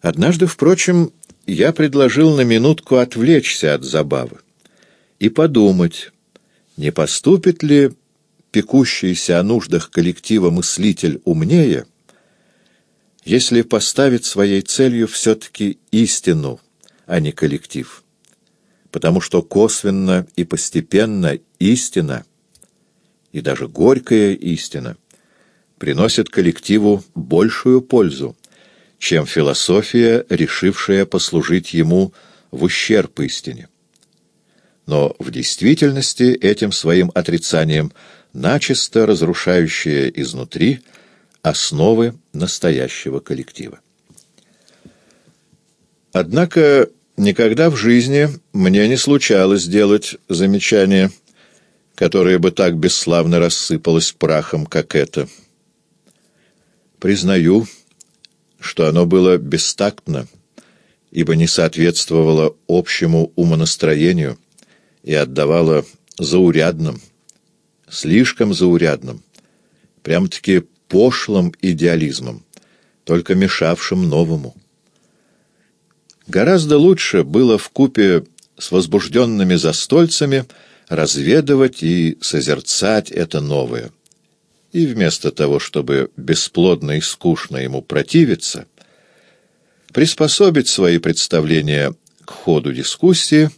Однажды, впрочем, я предложил на минутку отвлечься от забавы и подумать, не поступит ли пекущийся о нуждах коллектива мыслитель умнее, если поставит своей целью все-таки истину, а не коллектив. Потому что косвенно и постепенно истина, и даже горькая истина, приносит коллективу большую пользу, чем философия, решившая послужить ему в ущерб истине. Но в действительности этим своим отрицанием начисто разрушающая изнутри основы настоящего коллектива. Однако никогда в жизни мне не случалось делать замечание, которое бы так бесславно рассыпалось прахом, как это. Признаю, что оно было бестактно, ибо не соответствовало общему умонастроению и отдавало заурядным, слишком заурядным, прям-таки пошлым идеализмом, только мешавшим новому. Гораздо лучше было в купе с возбужденными застольцами разведывать и созерцать это новое, и вместо того, чтобы бесплодно и скучно ему противиться, приспособить свои представления к ходу дискуссии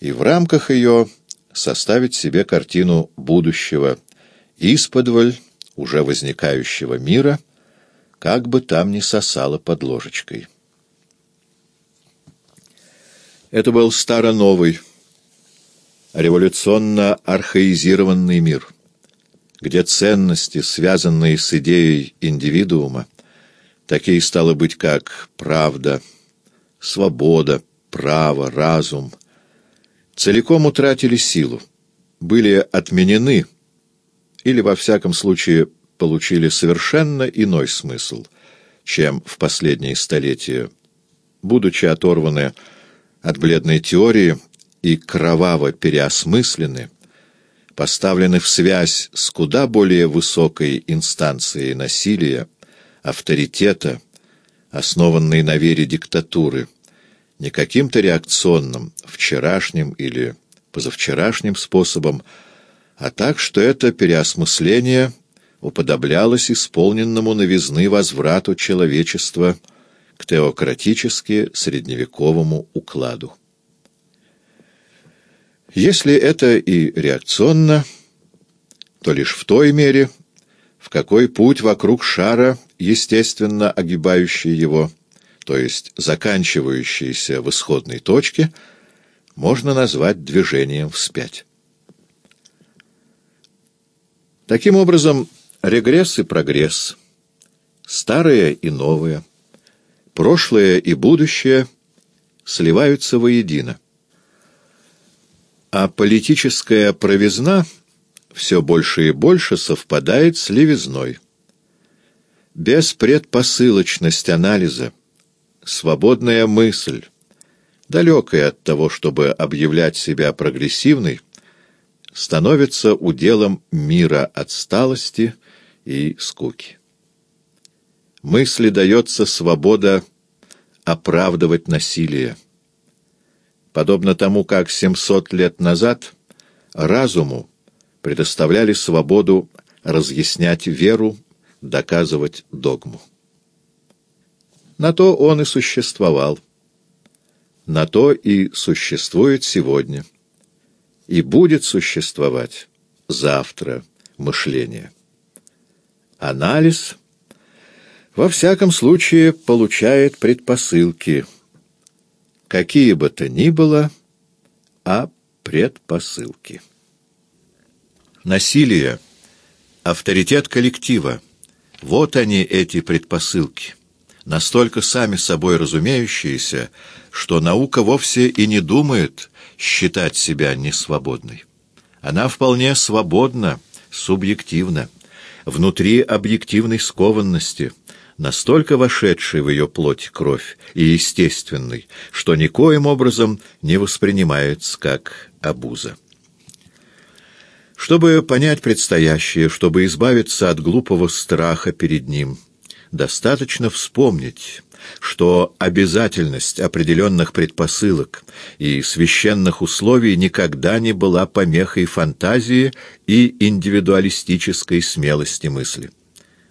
и в рамках ее составить себе картину будущего, исподволь уже возникающего мира, как бы там ни сосало под ложечкой. Это был старо-новый, революционно-архаизированный мир — где ценности, связанные с идеей индивидуума, такие стало быть, как правда, свобода, право, разум, целиком утратили силу, были отменены или, во всяком случае, получили совершенно иной смысл, чем в последние столетия, будучи оторваны от бледной теории и кроваво переосмыслены, поставлены в связь с куда более высокой инстанцией насилия, авторитета, основанной на вере диктатуры, не каким-то реакционным, вчерашним или позавчерашним способом, а так, что это переосмысление уподоблялось исполненному новизны возврату человечества к теократически средневековому укладу. Если это и реакционно, то лишь в той мере, в какой путь вокруг шара, естественно огибающий его, то есть заканчивающийся в исходной точке, можно назвать движением вспять. Таким образом, регресс и прогресс, старое и новое, прошлое и будущее сливаются воедино а политическая провизна все больше и больше совпадает с левизной. Беспредпосылочность анализа, свободная мысль, далекая от того, чтобы объявлять себя прогрессивной, становится уделом мира отсталости и скуки. Мысли дается свобода оправдывать насилие подобно тому, как 700 лет назад разуму предоставляли свободу разъяснять веру, доказывать догму. На то он и существовал. На то и существует сегодня. И будет существовать завтра мышление. Анализ, во всяком случае, получает предпосылки – какие бы то ни было, а предпосылки. Насилие, авторитет коллектива — вот они, эти предпосылки, настолько сами собой разумеющиеся, что наука вовсе и не думает считать себя несвободной. Она вполне свободна, субъективна, внутри объективной скованности — настолько вошедший в ее плоть кровь и естественный, что никоим образом не воспринимается как обуза. Чтобы понять предстоящее, чтобы избавиться от глупого страха перед ним, Достаточно вспомнить, что обязательность определенных предпосылок и священных условий никогда не была помехой фантазии и индивидуалистической смелости мысли.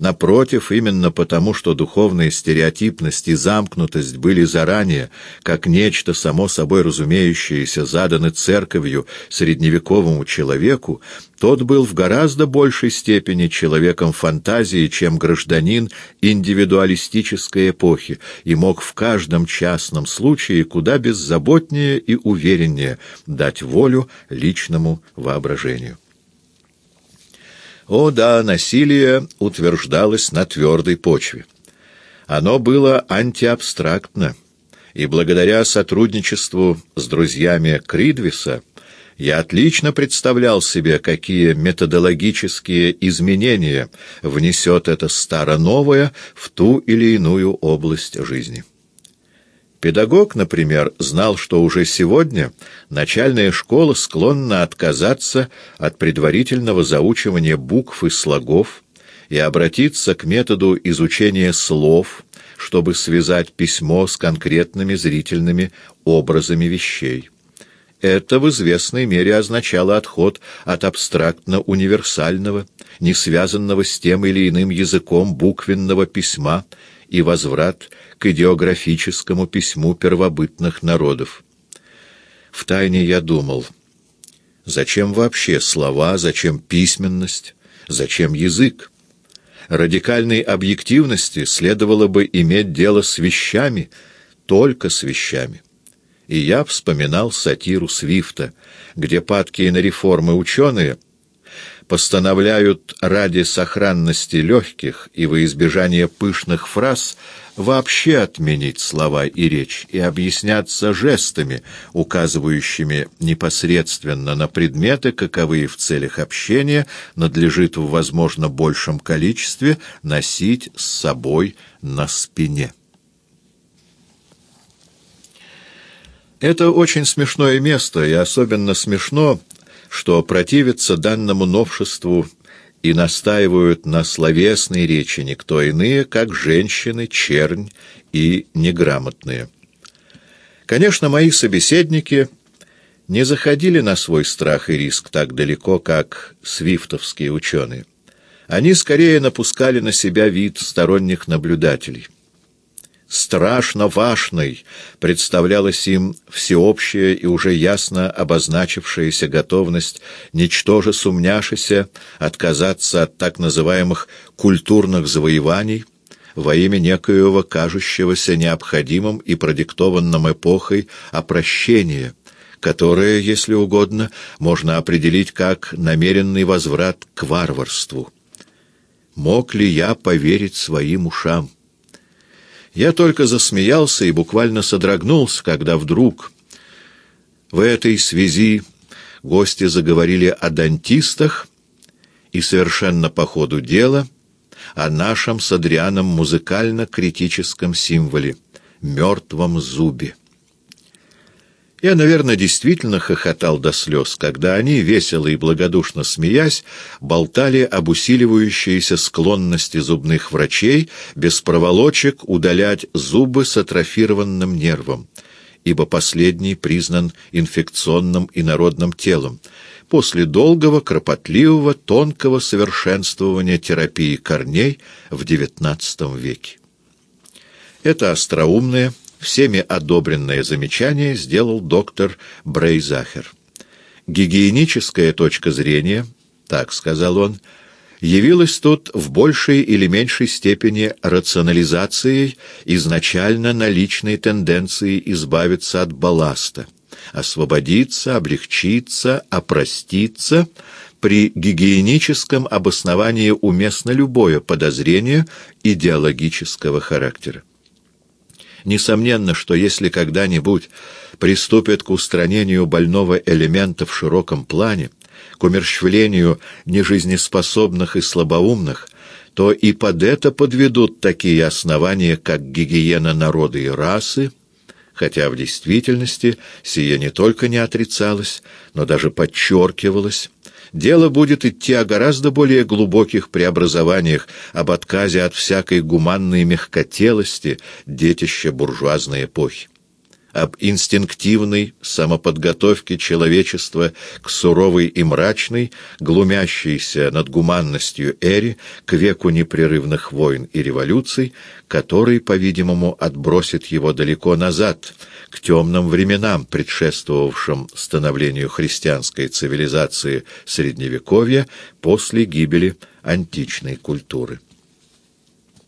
Напротив, именно потому, что духовная стереотипность и замкнутость были заранее, как нечто само собой разумеющееся, заданы церковью средневековому человеку, тот был в гораздо большей степени человеком фантазии, чем гражданин индивидуалистической эпохи, и мог в каждом частном случае куда беззаботнее и увереннее дать волю личному воображению. О да, насилие утверждалось на твердой почве. Оно было антиабстрактно, и благодаря сотрудничеству с друзьями Кридвиса я отлично представлял себе, какие методологические изменения внесет это старо-новое в ту или иную область жизни. Педагог, например, знал, что уже сегодня начальная школа склонна отказаться от предварительного заучивания букв и слогов и обратиться к методу изучения слов, чтобы связать письмо с конкретными зрительными образами вещей. Это в известной мере означало отход от абстрактно-универсального, не связанного с тем или иным языком буквенного письма и возврат к идеографическому письму первобытных народов. Втайне я думал, зачем вообще слова, зачем письменность, зачем язык? Радикальной объективности следовало бы иметь дело с вещами, только с вещами. И я вспоминал сатиру Свифта, где падкие на реформы ученые — постановляют ради сохранности легких и во избежание пышных фраз вообще отменить слова и речь и объясняться жестами, указывающими непосредственно на предметы, каковые в целях общения надлежит в, возможно, большем количестве носить с собой на спине. Это очень смешное место, и особенно смешно, что противятся данному новшеству и настаивают на словесной речи никто иные, как женщины, чернь и неграмотные. Конечно, мои собеседники не заходили на свой страх и риск так далеко, как свифтовские ученые. Они скорее напускали на себя вид сторонних наблюдателей страшно важной представлялась им всеобщая и уже ясно обозначившаяся готовность, ничтоже сумняшися, отказаться от так называемых культурных завоеваний во имя некоего кажущегося необходимым и продиктованным эпохой опрощения, которое, если угодно, можно определить как намеренный возврат к варварству. Мог ли я поверить своим ушам? Я только засмеялся и буквально содрогнулся, когда вдруг в этой связи гости заговорили о дантистах и совершенно по ходу дела о нашем с Адрианом музыкально-критическом символе — мертвом зубе. Я, наверное, действительно хохотал до слез, когда они, весело и благодушно смеясь, болтали об усиливающейся склонности зубных врачей без проволочек удалять зубы с атрофированным нервом, ибо последний признан инфекционным и народным телом, после долгого, кропотливого, тонкого совершенствования терапии корней в XIX веке. Это остроумное, всеми одобренное замечание сделал доктор Брейзахер. Гигиеническая точка зрения, так сказал он, явилась тут в большей или меньшей степени рационализацией изначально наличной тенденции избавиться от балласта, освободиться, облегчиться, опроститься. При гигиеническом обосновании уместно любое подозрение идеологического характера. Несомненно, что если когда-нибудь приступят к устранению больного элемента в широком плане, к умерщвлению нежизнеспособных и слабоумных, то и под это подведут такие основания, как гигиена народа и расы, хотя в действительности сие не только не отрицалось, но даже подчеркивалось, Дело будет идти о гораздо более глубоких преобразованиях, об отказе от всякой гуманной мягкотелости, детища буржуазной эпохи об инстинктивной самоподготовке человечества к суровой и мрачной, глумящейся над гуманностью эре, к веку непрерывных войн и революций, который, по-видимому, отбросит его далеко назад, к темным временам, предшествовавшим становлению христианской цивилизации Средневековья после гибели античной культуры.